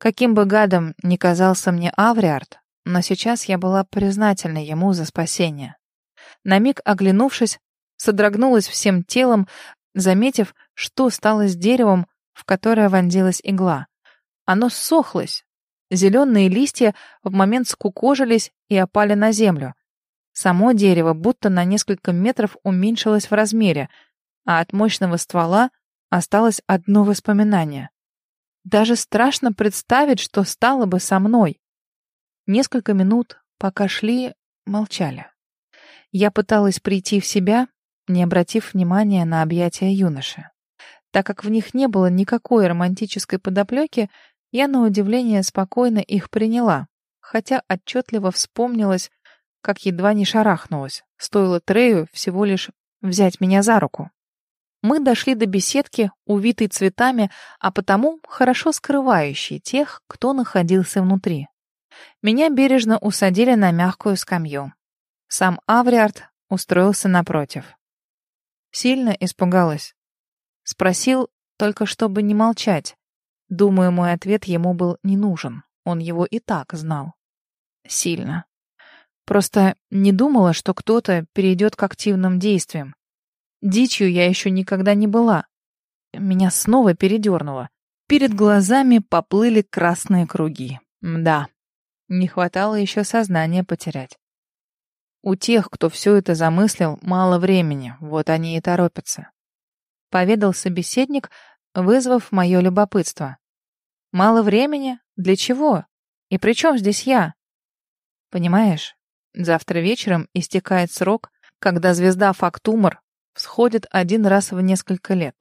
Каким бы гадом ни казался мне Авриард, но сейчас я была признательна ему за спасение. На миг оглянувшись, содрогнулась всем телом, заметив, что стало с деревом, в которое вонзилась игла. Оно ссохлось. Зеленые листья в момент скукожились и опали на землю. Само дерево будто на несколько метров уменьшилось в размере, а от мощного ствола осталось одно воспоминание. Даже страшно представить, что стало бы со мной. Несколько минут, пока шли, молчали. Я пыталась прийти в себя, не обратив внимания на объятия юноши. Так как в них не было никакой романтической подоплеки, я на удивление спокойно их приняла, хотя отчетливо вспомнилось, как едва не шарахнулась, стоило Трею всего лишь взять меня за руку. Мы дошли до беседки, увитой цветами, а потому хорошо скрывающей тех, кто находился внутри. Меня бережно усадили на мягкую скамью. Сам Авриард устроился напротив. Сильно испугалась. Спросил, только чтобы не молчать. Думаю, мой ответ ему был не нужен. Он его и так знал. Сильно. Просто не думала, что кто-то перейдет к активным действиям. Дичью я еще никогда не была. Меня снова передернуло. Перед глазами поплыли красные круги. Да, не хватало еще сознания потерять. У тех, кто все это замыслил, мало времени, вот они и торопятся. Поведал собеседник, вызвав мое любопытство. Мало времени? Для чего? И при чем здесь я? Понимаешь, завтра вечером истекает срок, когда звезда Фактумор всходит один раз в несколько лет.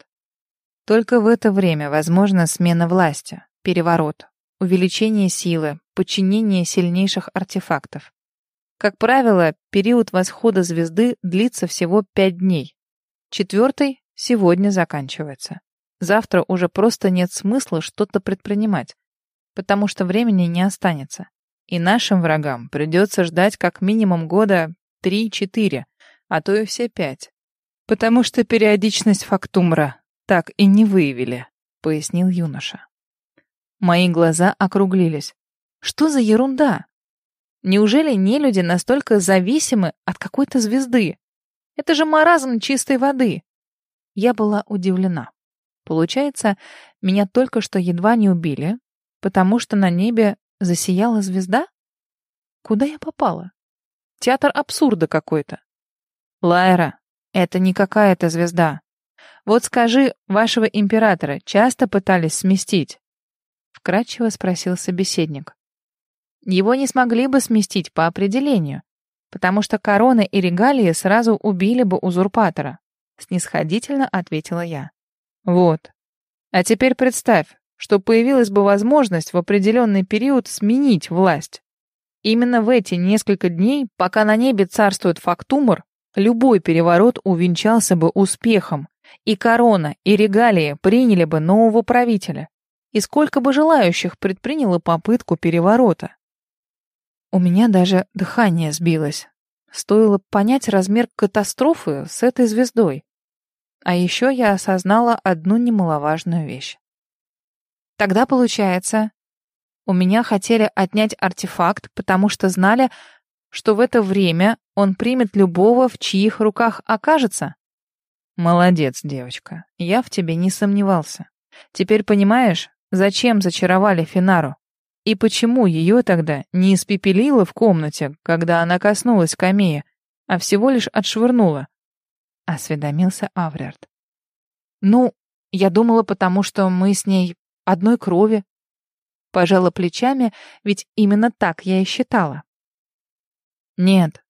Только в это время возможна смена власти, переворот, увеличение силы, подчинение сильнейших артефактов. Как правило, период восхода звезды длится всего пять дней. Четвертый сегодня заканчивается. Завтра уже просто нет смысла что-то предпринимать, потому что времени не останется. И нашим врагам придется ждать как минимум года три-четыре, а то и все пять. Потому что периодичность фактумра так и не выявили, пояснил юноша. Мои глаза округлились. Что за ерунда? Неужели нелюди настолько зависимы от какой-то звезды? Это же маразм чистой воды. Я была удивлена. Получается, меня только что едва не убили, потому что на небе засияла звезда? Куда я попала? Театр абсурда какой-то. Лайра, это не какая-то звезда. Вот скажи, вашего императора часто пытались сместить? Вкратчиво спросил собеседник. Его не смогли бы сместить по определению, потому что короны и регалии сразу убили бы узурпатора, снисходительно ответила я. Вот. А теперь представь, что появилась бы возможность в определенный период сменить власть. Именно в эти несколько дней, пока на небе царствует фактумор, любой переворот увенчался бы успехом, и корона, и регалии приняли бы нового правителя. И сколько бы желающих предприняло попытку переворота. У меня даже дыхание сбилось. Стоило понять размер катастрофы с этой звездой. А еще я осознала одну немаловажную вещь. Тогда получается, у меня хотели отнять артефакт, потому что знали, что в это время он примет любого, в чьих руках окажется. Молодец, девочка. Я в тебе не сомневался. Теперь понимаешь, зачем зачаровали Финару? И почему ее тогда не испепелило в комнате, когда она коснулась камея, а всего лишь отшвырнула? Осведомился Авриард. Ну, я думала, потому что мы с ней одной крови. Пожала плечами, ведь именно так я и считала. Нет,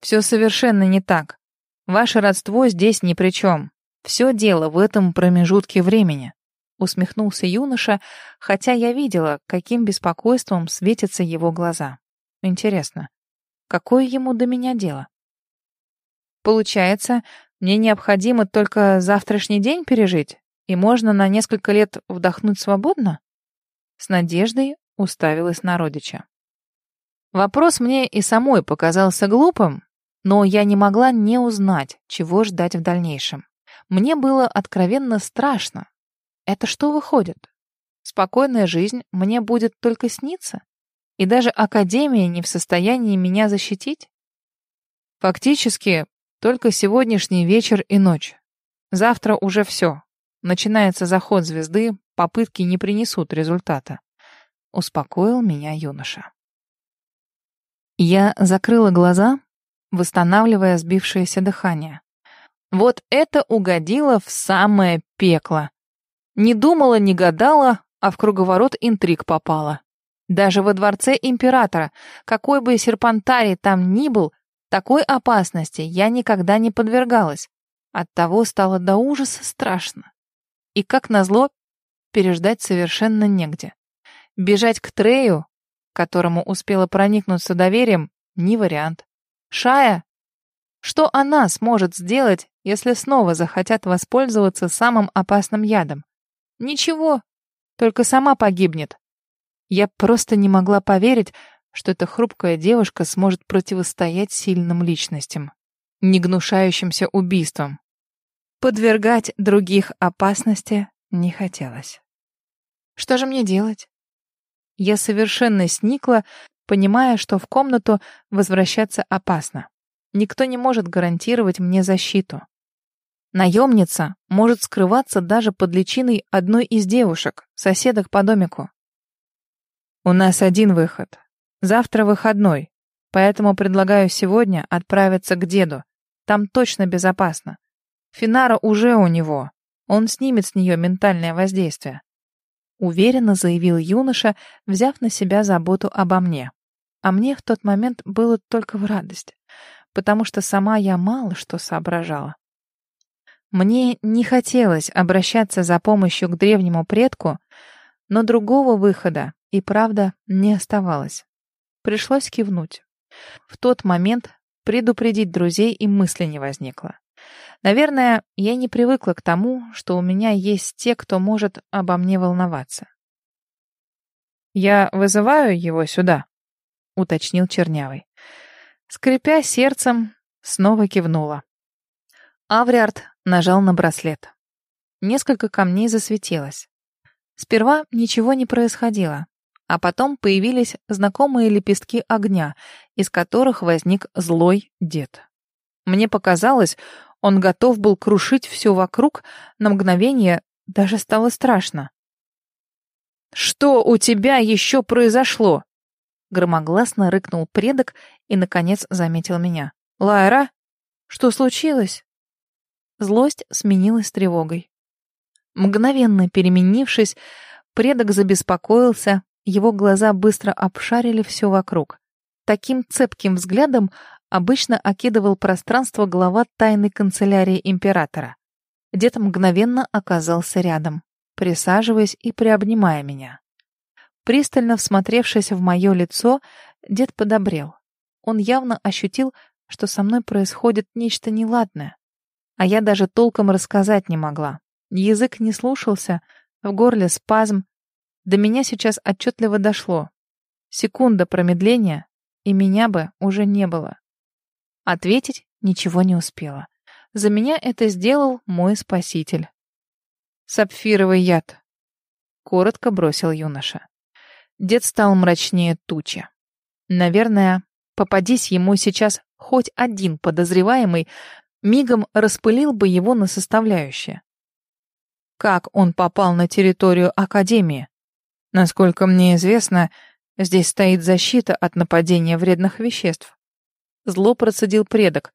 все совершенно не так. Ваше родство здесь ни при чем. Все дело в этом промежутке времени усмехнулся юноша, хотя я видела, каким беспокойством светятся его глаза. Интересно, какое ему до меня дело? Получается, мне необходимо только завтрашний день пережить, и можно на несколько лет вдохнуть свободно? С надеждой уставилась на родича. Вопрос мне и самой показался глупым, но я не могла не узнать, чего ждать в дальнейшем. Мне было откровенно страшно, это что выходит? спокойная жизнь мне будет только сниться? И даже Академия не в состоянии меня защитить? Фактически, только сегодняшний вечер и ночь. Завтра уже все. Начинается заход звезды, попытки не принесут результата. Успокоил меня юноша. Я закрыла глаза, восстанавливая сбившееся дыхание. Вот это угодило в самое пекло. Не думала, не гадала, а в круговорот интриг попала. Даже во дворце императора, какой бы серпантарий там ни был, такой опасности я никогда не подвергалась. Оттого стало до ужаса страшно. И, как назло, переждать совершенно негде. Бежать к Трею, которому успела проникнуться доверием, не вариант. Шая? Что она сможет сделать, если снова захотят воспользоваться самым опасным ядом? Ничего, только сама погибнет. Я просто не могла поверить, что эта хрупкая девушка сможет противостоять сильным личностям, не гнушающимся убийством. Подвергать других опасности не хотелось. Что же мне делать? Я совершенно сникла, понимая, что в комнату возвращаться опасно. Никто не может гарантировать мне защиту. Наемница может скрываться даже под личиной одной из девушек, соседок по домику. У нас один выход. Завтра выходной, поэтому предлагаю сегодня отправиться к деду. Там точно безопасно. Финара уже у него. Он снимет с нее ментальное воздействие. Уверенно заявил юноша, взяв на себя заботу обо мне. А мне в тот момент было только в радость, потому что сама я мало что соображала. Мне не хотелось обращаться за помощью к древнему предку, но другого выхода и правда не оставалось. Пришлось кивнуть. В тот момент предупредить друзей и мысли не возникло. Наверное, я не привыкла к тому, что у меня есть те, кто может обо мне волноваться. «Я вызываю его сюда», — уточнил Чернявый. Скрипя сердцем, снова кивнула. Авриард нажал на браслет. Несколько камней засветилось. Сперва ничего не происходило, а потом появились знакомые лепестки огня, из которых возник злой дед. Мне показалось, он готов был крушить все вокруг, на мгновение даже стало страшно. «Что у тебя еще произошло?» Громогласно рыкнул предок и, наконец, заметил меня. «Лайра, что случилось?» Злость сменилась тревогой. Мгновенно переменившись, предок забеспокоился, его глаза быстро обшарили все вокруг. Таким цепким взглядом обычно окидывал пространство глава тайной канцелярии императора. Дед мгновенно оказался рядом, присаживаясь и приобнимая меня. Пристально всмотревшись в мое лицо, дед подобрел. Он явно ощутил, что со мной происходит нечто неладное. А я даже толком рассказать не могла. Язык не слушался, в горле спазм. До меня сейчас отчетливо дошло. Секунда промедления, и меня бы уже не было. Ответить ничего не успела. За меня это сделал мой спаситель. «Сапфировый яд», — коротко бросил юноша. Дед стал мрачнее тучи. Наверное, попадись ему сейчас хоть один подозреваемый, мигом распылил бы его на составляющие. Как он попал на территорию Академии? Насколько мне известно, здесь стоит защита от нападения вредных веществ. Зло процедил предок.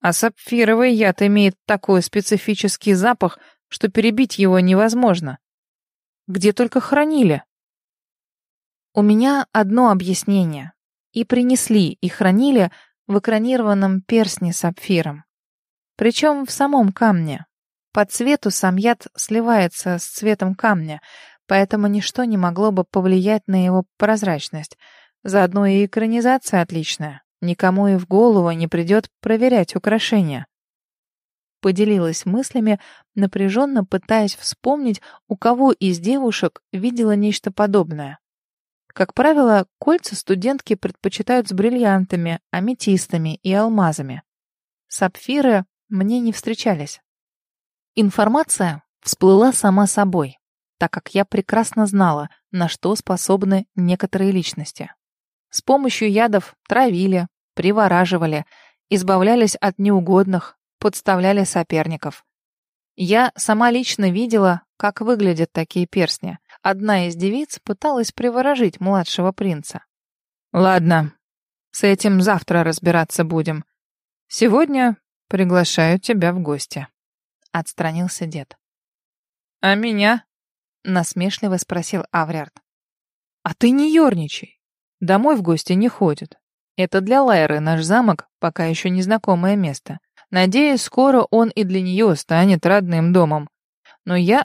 А сапфировый яд имеет такой специфический запах, что перебить его невозможно. Где только хранили. У меня одно объяснение. И принесли, и хранили в экранированном перстне сапфиром. Причем в самом камне. По цвету сам яд сливается с цветом камня, поэтому ничто не могло бы повлиять на его прозрачность. Заодно и экранизация отличная. Никому и в голову не придет проверять украшения. Поделилась мыслями, напряженно пытаясь вспомнить, у кого из девушек видела нечто подобное. Как правило, кольца студентки предпочитают с бриллиантами, аметистами и алмазами. Сапфиры мне не встречались. Информация всплыла сама собой. так как я прекрасно знала, на что способны некоторые личности. С помощью ядов травили, привораживали, избавлялись от неугодных, подставляли соперников. Я сама лично видела, как выглядят такие перстни. Одна из девиц пыталась приворожить младшего принца. «Ладно, с этим завтра разбираться будем. Сегодня приглашаю тебя в гости», — отстранился дед. «А меня?» — насмешливо спросил Авриард. «А ты не ерничай. Домой в гости не ходят. Это для Лайры наш замок пока еще незнакомое место. Надеюсь, скоро он и для нее станет родным домом. Но я